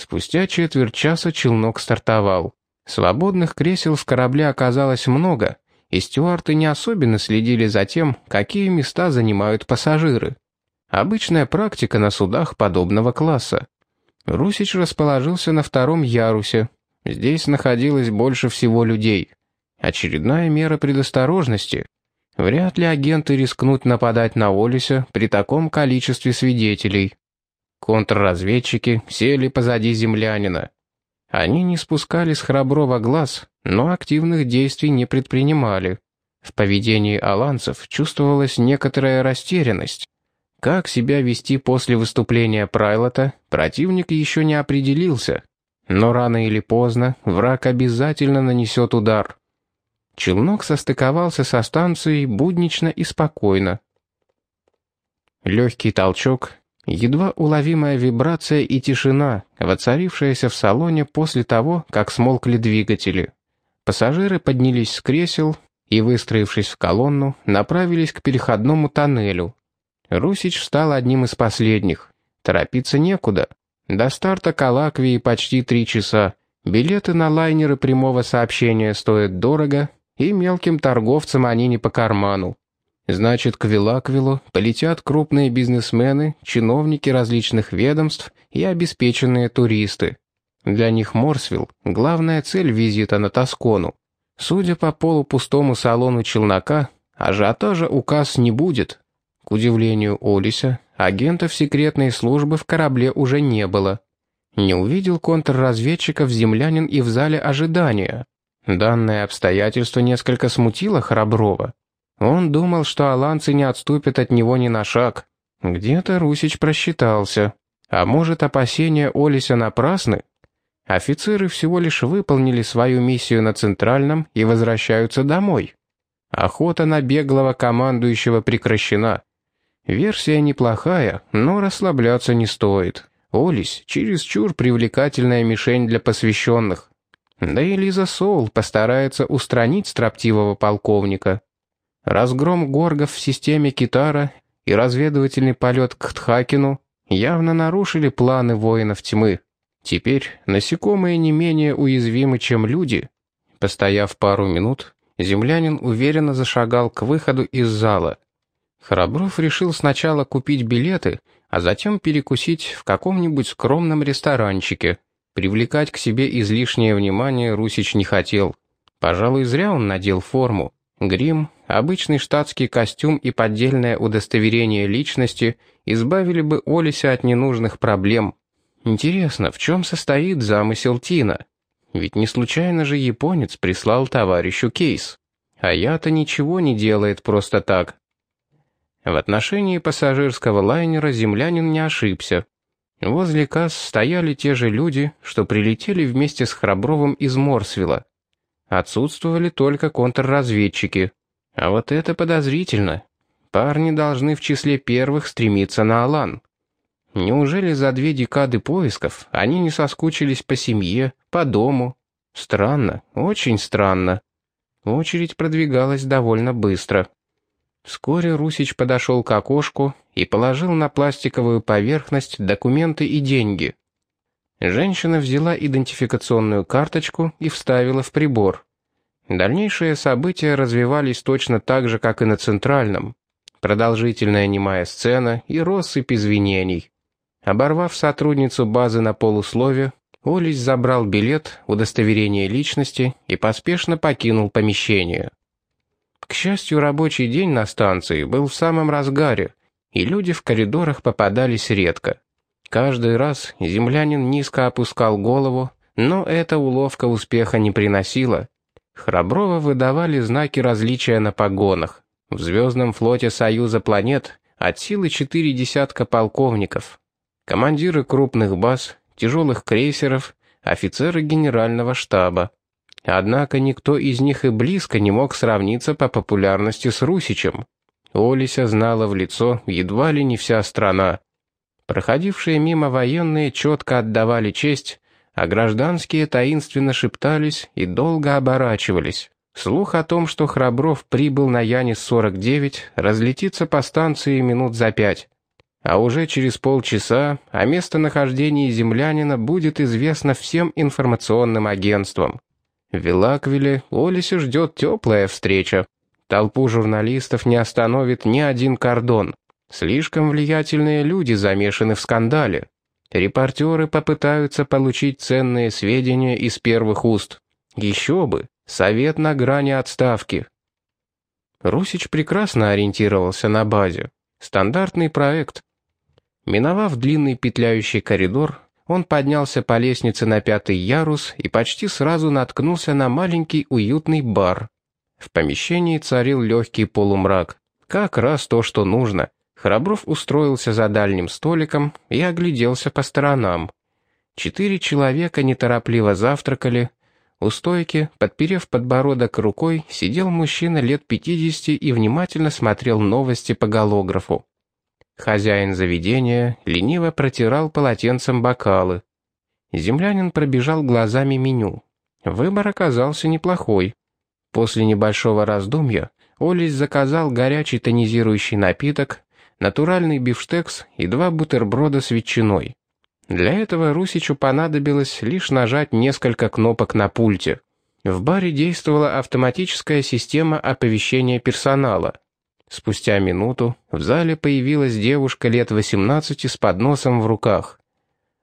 Спустя четверть часа челнок стартовал. Свободных кресел в корабле оказалось много, и стюарты не особенно следили за тем, какие места занимают пассажиры. Обычная практика на судах подобного класса. Русич расположился на втором ярусе. Здесь находилось больше всего людей. Очередная мера предосторожности. Вряд ли агенты рискнут нападать на Олиса при таком количестве свидетелей. Контрразведчики сели позади землянина. Они не спускали с храброго глаз, но активных действий не предпринимали. В поведении аланцев чувствовалась некоторая растерянность. Как себя вести после выступления Прайлота, противник еще не определился. Но рано или поздно враг обязательно нанесет удар. Челнок состыковался со станцией буднично и спокойно. Легкий толчок, едва уловимая вибрация и тишина, воцарившаяся в салоне после того, как смолкли двигатели. Пассажиры поднялись с кресел и, выстроившись в колонну, направились к переходному тоннелю. Русич стал одним из последних. Торопиться некуда. До старта Калаквии почти три часа. Билеты на лайнеры прямого сообщения стоят дорого, и мелким торговцам они не по карману. Значит, к Вилаквилу полетят крупные бизнесмены, чиновники различных ведомств и обеспеченные туристы. Для них Морсвилл — главная цель визита на Тоскону. Судя по полупустому салону челнока, ажиотажа указ не будет, к удивлению Олися, агентов секретной службы в корабле уже не было. Не увидел контрразведчиков землянин и в зале ожидания. Данное обстоятельство несколько смутило Храброва. Он думал, что аланцы не отступят от него ни на шаг. Где-то Русич просчитался. А может, опасения Олися напрасны? Офицеры всего лишь выполнили свою миссию на Центральном и возвращаются домой. Охота на беглого командующего прекращена. Версия неплохая, но расслабляться не стоит. Олис — чересчур привлекательная мишень для посвященных. Да и Лиза Соул постарается устранить строптивого полковника. Разгром горгов в системе Китара и разведывательный полет к Тхакину явно нарушили планы воинов тьмы. Теперь насекомые не менее уязвимы, чем люди. Постояв пару минут, землянин уверенно зашагал к выходу из зала — Храбров решил сначала купить билеты, а затем перекусить в каком-нибудь скромном ресторанчике. Привлекать к себе излишнее внимание Русич не хотел. Пожалуй, зря он надел форму. Грим, обычный штатский костюм и поддельное удостоверение личности избавили бы Олися от ненужных проблем. Интересно, в чем состоит замысел Тина? Ведь не случайно же японец прислал товарищу кейс. А я-то ничего не делает просто так. В отношении пассажирского лайнера землянин не ошибся. Возле касс стояли те же люди, что прилетели вместе с Храбровым из Морсвилла. Отсутствовали только контрразведчики. А вот это подозрительно. Парни должны в числе первых стремиться на Алан. Неужели за две декады поисков они не соскучились по семье, по дому? Странно, очень странно. Очередь продвигалась довольно быстро. Вскоре Русич подошел к окошку и положил на пластиковую поверхность документы и деньги. Женщина взяла идентификационную карточку и вставила в прибор. Дальнейшие события развивались точно так же, как и на Центральном. Продолжительная немая сцена и россыпь извинений. Оборвав сотрудницу базы на полуслове, Олесь забрал билет, удостоверение личности и поспешно покинул помещение. К счастью, рабочий день на станции был в самом разгаре, и люди в коридорах попадались редко. Каждый раз землянин низко опускал голову, но эта уловка успеха не приносила. Храброво выдавали знаки различия на погонах. В звездном флоте Союза планет от силы четыре десятка полковников. Командиры крупных баз, тяжелых крейсеров, офицеры генерального штаба. Однако никто из них и близко не мог сравниться по популярности с Русичем. Олися знала в лицо едва ли не вся страна. Проходившие мимо военные четко отдавали честь, а гражданские таинственно шептались и долго оборачивались. Слух о том, что Храбров прибыл на Янис-49, разлетится по станции минут за пять. а уже через полчаса о местонахождении землянина будет известно всем информационным агентствам. В Вилаквиле Олисе ждет теплая встреча. Толпу журналистов не остановит ни один кордон. Слишком влиятельные люди замешаны в скандале. Репортеры попытаются получить ценные сведения из первых уст. Еще бы, совет на грани отставки. Русич прекрасно ориентировался на базе. Стандартный проект. Миновав длинный петляющий коридор, он поднялся по лестнице на пятый ярус и почти сразу наткнулся на маленький уютный бар. В помещении царил легкий полумрак. Как раз то, что нужно. Храбров устроился за дальним столиком и огляделся по сторонам. Четыре человека неторопливо завтракали. У стойки, подперев подбородок рукой, сидел мужчина лет пятидесяти и внимательно смотрел новости по голографу. Хозяин заведения лениво протирал полотенцем бокалы. Землянин пробежал глазами меню. Выбор оказался неплохой. После небольшого раздумья Олесь заказал горячий тонизирующий напиток, натуральный бифштекс и два бутерброда с ветчиной. Для этого Русичу понадобилось лишь нажать несколько кнопок на пульте. В баре действовала автоматическая система оповещения персонала. Спустя минуту в зале появилась девушка лет 18 с подносом в руках.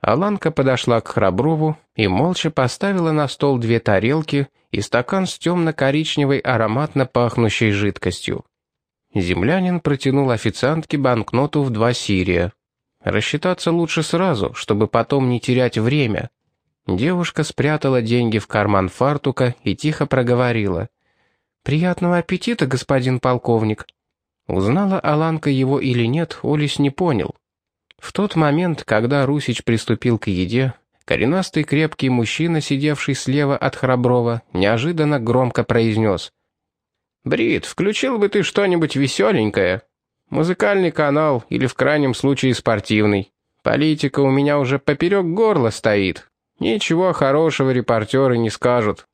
Аланка подошла к Храброву и молча поставила на стол две тарелки и стакан с темно-коричневой ароматно пахнущей жидкостью. Землянин протянул официантке банкноту в два сирия. Рассчитаться лучше сразу, чтобы потом не терять время. Девушка спрятала деньги в карман фартука и тихо проговорила. «Приятного аппетита, господин полковник». Узнала Аланка его или нет, Олесь не понял. В тот момент, когда Русич приступил к еде, коренастый крепкий мужчина, сидевший слева от Храброва, неожиданно громко произнес — «Брит, включил бы ты что-нибудь веселенькое. Музыкальный канал или в крайнем случае спортивный. Политика у меня уже поперек горла стоит. Ничего хорошего репортеры не скажут».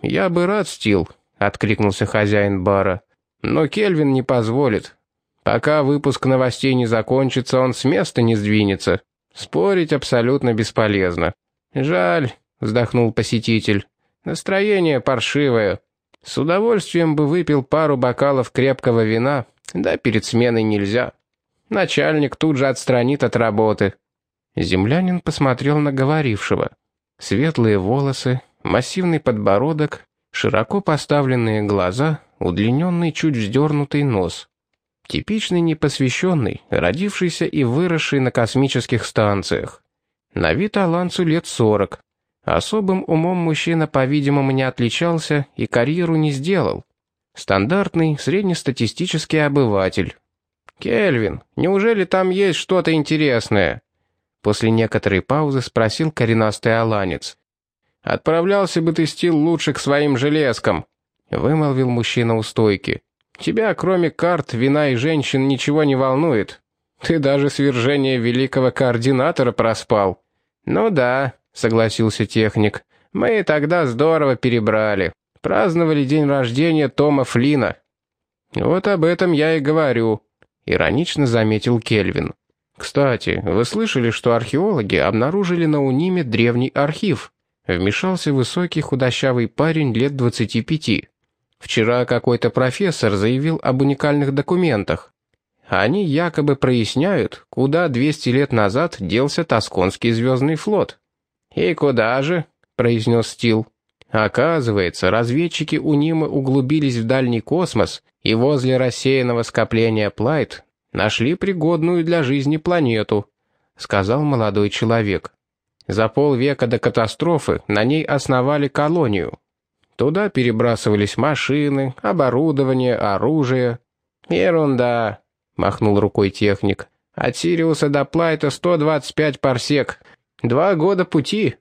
«Я бы рад, Стил», — откликнулся хозяин бара. «Но Кельвин не позволит. Пока выпуск новостей не закончится, он с места не сдвинется. Спорить абсолютно бесполезно». «Жаль», — вздохнул посетитель. «Настроение паршивое». С удовольствием бы выпил пару бокалов крепкого вина, да перед сменой нельзя. Начальник тут же отстранит от работы. Землянин посмотрел на говорившего. Светлые волосы, массивный подбородок, широко поставленные глаза, удлиненный чуть вздернутый нос. Типичный непосвященный, родившийся и выросший на космических станциях. На вид Алансу лет сорок, Особым умом мужчина, по-видимому, не отличался и карьеру не сделал. Стандартный, среднестатистический обыватель. «Кельвин, неужели там есть что-то интересное?» После некоторой паузы спросил коренастый аланец. «Отправлялся бы ты, Стил, лучше к своим железкам», — вымолвил мужчина у стойки. «Тебя, кроме карт, вина и женщин, ничего не волнует. Ты даже свержение великого координатора проспал». «Ну да», — согласился техник. «Мы тогда здорово перебрали. Праздновали день рождения Тома Флина». «Вот об этом я и говорю», — иронично заметил Кельвин. «Кстати, вы слышали, что археологи обнаружили на Униме древний архив?» Вмешался высокий худощавый парень лет двадцати пяти. Вчера какой-то профессор заявил об уникальных документах. Они якобы проясняют, куда 200 лет назад делся Тосконский звездный флот. «И куда же?» — произнес Стил. Оказывается, разведчики Унима углубились в дальний космос и возле рассеянного скопления Плайт нашли пригодную для жизни планету, сказал молодой человек. За полвека до катастрофы на ней основали колонию. Туда перебрасывались машины, оборудование, оружие. «Ерунда», — махнул рукой техник. «От Сириуса до Плайта 125 парсек, Два года пути.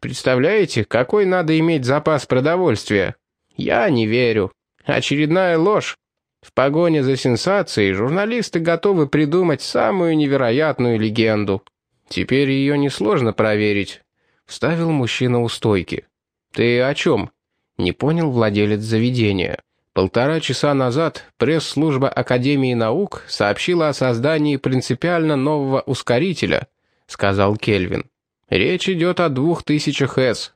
Представляете, какой надо иметь запас продовольствия? Я не верю. Очередная ложь. В погоне за сенсацией журналисты готовы придумать самую невероятную легенду. Теперь ее несложно проверить. Вставил мужчина у стойки. «Ты о чем?» — не понял владелец заведения. Полтора часа назад пресс-служба Академии наук сообщила о создании принципиально нового ускорителя, сказал Кельвин. Речь идет о двух тысячах С.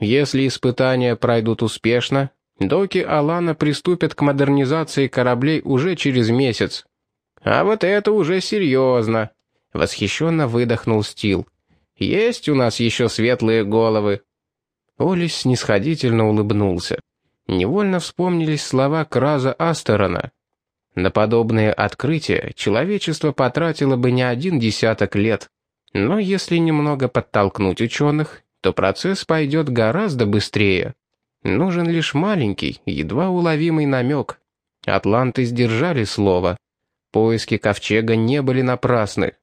Если испытания пройдут успешно, доки Алана приступят к модернизации кораблей уже через месяц. А вот это уже серьезно, восхищенно выдохнул Стил. Есть у нас еще светлые головы. Олис снисходительно улыбнулся. Невольно вспомнились слова Краза Астерона. На подобные открытия человечество потратило бы не один десяток лет. Но если немного подтолкнуть ученых, то процесс пойдет гораздо быстрее. Нужен лишь маленький, едва уловимый намек. Атланты сдержали слово. Поиски ковчега не были напрасны.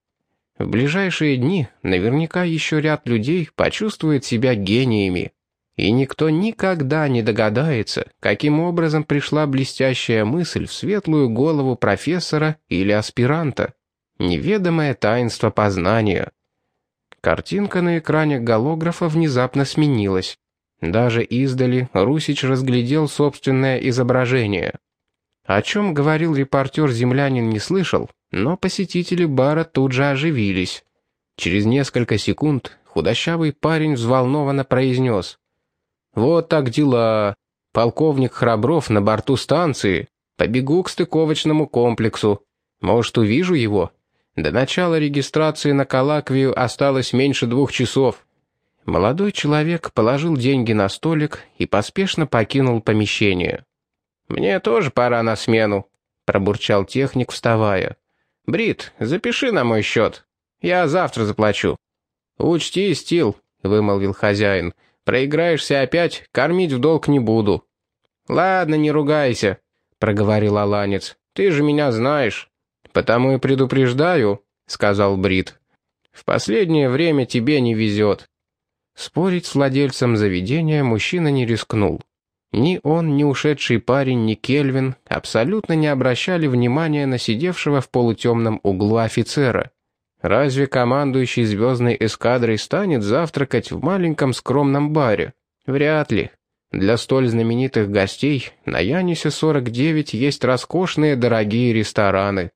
В ближайшие дни наверняка еще ряд людей почувствует себя гениями. И никто никогда не догадается, каким образом пришла блестящая мысль в светлую голову профессора или аспиранта. Неведомое таинство познания. Картинка на экране голографа внезапно сменилась. Даже издали Русич разглядел собственное изображение. О чем говорил репортер-землянин не слышал, но посетители бара тут же оживились. Через несколько секунд худощавый парень взволнованно произнес. «Вот так дела. Полковник Храбров на борту станции. Побегу к стыковочному комплексу. Может, увижу его? До начала регистрации на Калаквию осталось меньше двух часов». Молодой человек положил деньги на столик и поспешно покинул помещение. «Мне тоже пора на смену», — пробурчал техник, вставая. «Брит, запиши на мой счет. Я завтра заплачу». «Учти, Стил», — вымолвил хозяин, — Проиграешься опять, кормить в долг не буду». «Ладно, не ругайся», — проговорил Аланец. «Ты же меня знаешь». «Потому и предупреждаю», — сказал Брит. «В последнее время тебе не везет». Спорить с владельцем заведения мужчина не рискнул. Ни он, ни ушедший парень, ни Кельвин абсолютно не обращали внимания на сидевшего в полутемном углу офицера. Разве командующий звездной эскадрой станет завтракать в маленьком скромном баре? Вряд ли. Для столь знаменитых гостей на Янисе-49 есть роскошные дорогие рестораны.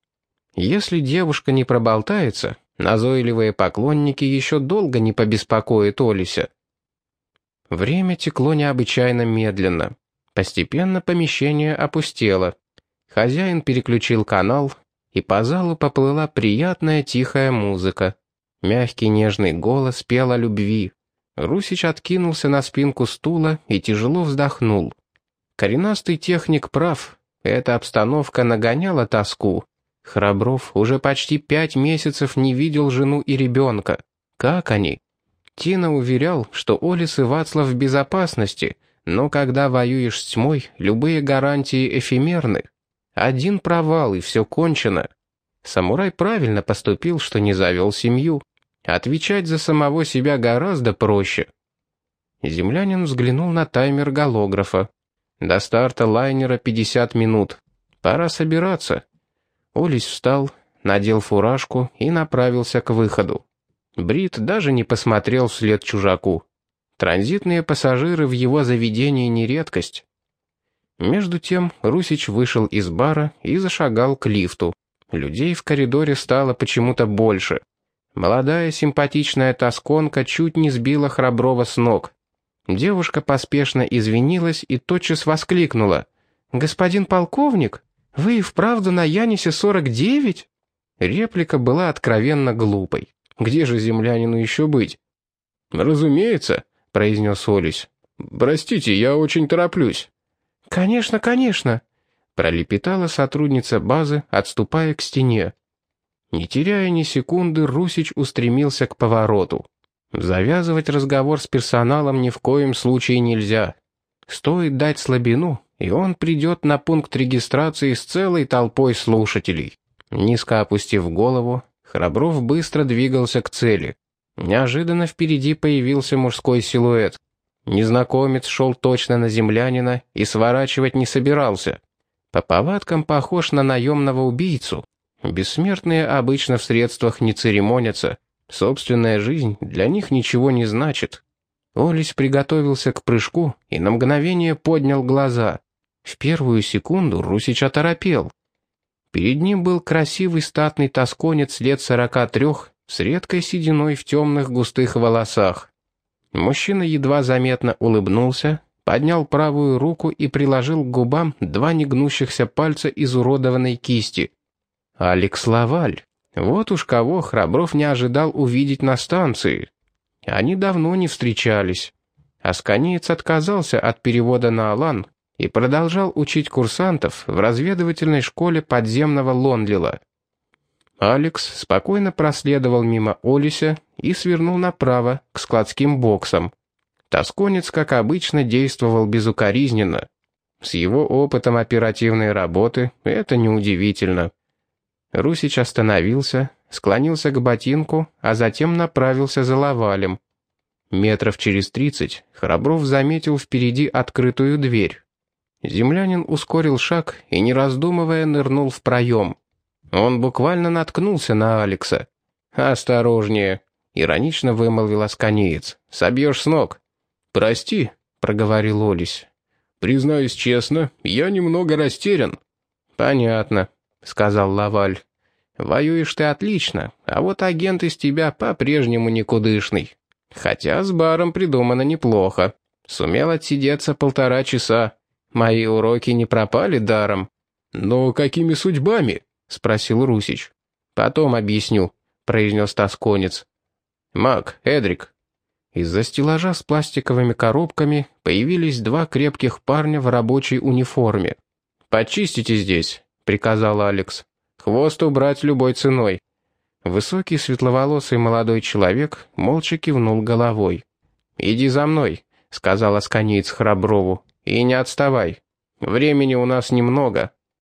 Если девушка не проболтается, назойливые поклонники еще долго не побеспокоят Олися. Время текло необычайно медленно. Постепенно помещение опустело. Хозяин переключил канал, и по залу поплыла приятная тихая музыка. Мягкий нежный голос пел о любви. Русич откинулся на спинку стула и тяжело вздохнул. Коренастый техник прав, эта обстановка нагоняла тоску. Храбров уже почти пять месяцев не видел жену и ребенка. Как они? Тина уверял, что Олис и Вацлав в безопасности, но когда воюешь с тьмой, любые гарантии эфемерны. Один провал, и все кончено. Самурай правильно поступил, что не завел семью. Отвечать за самого себя гораздо проще. Землянин взглянул на таймер голографа. До старта лайнера 50 минут. Пора собираться. Олесь встал, надел фуражку и направился к выходу. Брит даже не посмотрел вслед чужаку. Транзитные пассажиры в его заведении не редкость. Между тем Русич вышел из бара и зашагал к лифту. Людей в коридоре стало почему-то больше. Молодая симпатичная тосконка чуть не сбила Храброва с ног. Девушка поспешно извинилась и тотчас воскликнула. «Господин полковник, вы и вправду на Янисе 49?» Реплика была откровенно глупой. Где же землянину еще быть? «Разумеется», — произнес Олесь. «Простите, я очень тороплюсь». «Конечно, конечно», — пролепетала сотрудница базы, отступая к стене. Не теряя ни секунды, Русич устремился к повороту. Завязывать разговор с персоналом ни в коем случае нельзя. Стоит дать слабину, и он придет на пункт регистрации с целой толпой слушателей. Низко опустив голову, Храбров быстро двигался к цели. Неожиданно впереди появился мужской силуэт. Незнакомец шел точно на землянина и сворачивать не собирался. По повадкам похож на наемного убийцу. Бессмертные обычно в средствах не церемонятся. Собственная жизнь для них ничего не значит. Олесь приготовился к прыжку и на мгновение поднял глаза. В первую секунду Русич оторопел. Перед ним был красивый статный тосконец лет сорока трех с редкой сединой в темных густых волосах. Мужчина едва заметно улыбнулся, поднял правую руку и приложил к губам два негнущихся пальца изуродованной кисти. Алекс Лаваль. Вот уж кого Храбров не ожидал увидеть на станции. Они давно не встречались. Асканеец отказался от перевода на Алан и продолжал учить курсантов в разведывательной школе подземного Лонлила. Алекс спокойно проследовал мимо Олися и свернул направо, к складским боксам. Тосконец, как обычно, действовал безукоризненно. С его опытом оперативной работы это неудивительно. Русич остановился, склонился к ботинку, а затем направился за лавалем. Метров через тридцать Храбров заметил впереди открытую дверь. Землянин ускорил шаг и, не раздумывая, нырнул в проем. Он буквально наткнулся на Алекса. «Осторожнее», — иронично вымолвил Асканиец. «Собьешь с ног». «Прости», — проговорил Олесь. «Признаюсь честно, я немного растерян». «Понятно», — сказал Лаваль. «Воюешь ты отлично, а вот агент из тебя по-прежнему никудышный. Хотя с баром придумано неплохо. Сумел отсидеться полтора часа. Мои уроки не пропали даром». «Но какими судьбами?» — спросил Русич. «Потом объясню», — произнес тосконец. «Мак, Эдрик». Из-за стеллажа с пластиковыми коробками появились два крепких парня в рабочей униформе. «Почистите здесь», — приказал Алекс. «Хвост убрать любой ценой». Высокий светловолосый молодой человек молча кивнул головой. «Иди за мной», — сказал Асканиец Храброву, — «и не отставай. Времени у нас немного».